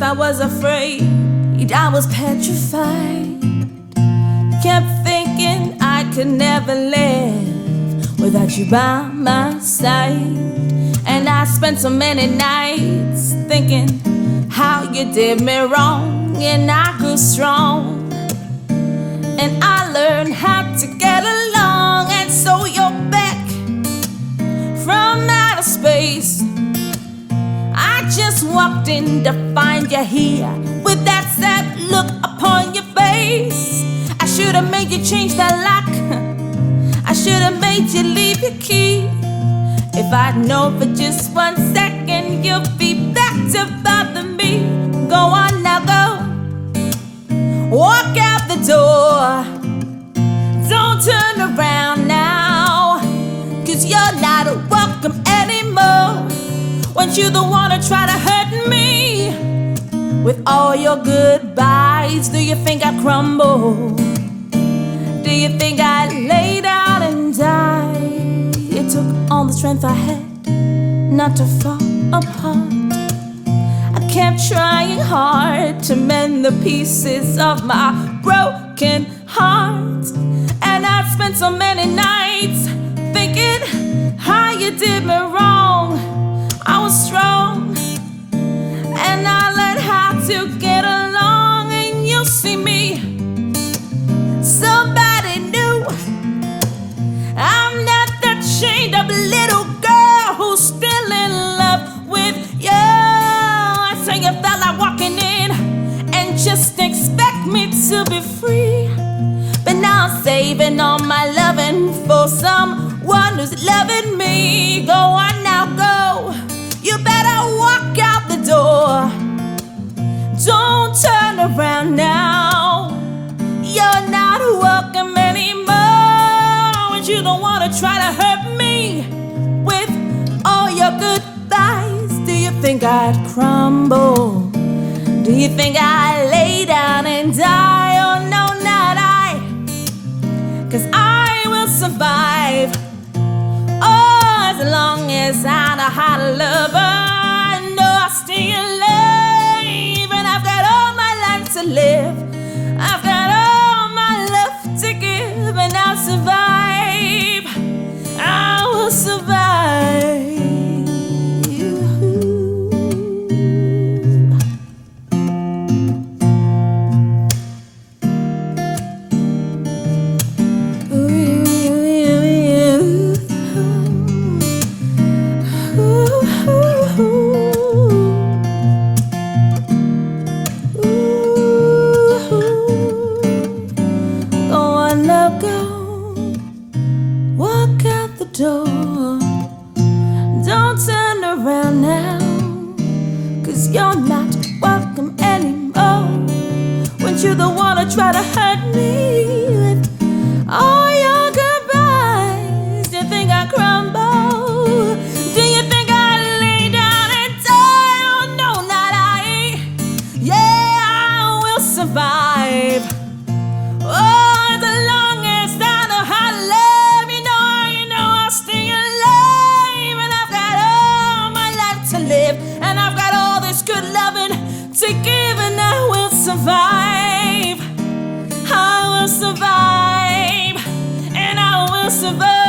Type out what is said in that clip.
I was afraid, I was petrified. Kept thinking I could never live without you by my side. And I spent so many nights thinking how you did me wrong, and I grew strong. And I learned just walked in to find you here with that sad look upon your face. I should have made you change that lock. I should have made you leave your key. If I'd known for just one second you'd be back to bother me. Go on Want you the one to try to hurt me? With all your goodbyes, do you think I'd crumble? Do you think I'd lay down and die? It took all the strength I had not to fall apart. I kept trying hard to mend the pieces of my broken heart. And I spent so many nights thinking how you did me wrong. I was strong, and I learned how to get along. And you see me, somebody new. I'm not that chained up little girl who's still in love with you. I say you felt like walking in and just expect me to be free. But now I'm saving all my loving for someone who's loving me. Go on now, go. You better walk out the door. Don't turn around now. You're not welcome anymore. And you don't wanna try to hurt me with all your goodbyes. Do you think I'd crumble? Do you think I'd lay down and die? Oh no, not I. Cause I will survive. Oh, long as I know how to love I know I'll stay to hurt me with all your goodbyes. Do you think I crumble? Do you think I lay down and die? Oh, no, not I. Yeah, I will survive. Oh, as long as I know how to love, you know, you know I'll stay alive. And I've got all my life to live. And I've got all this good loving to give. Survive.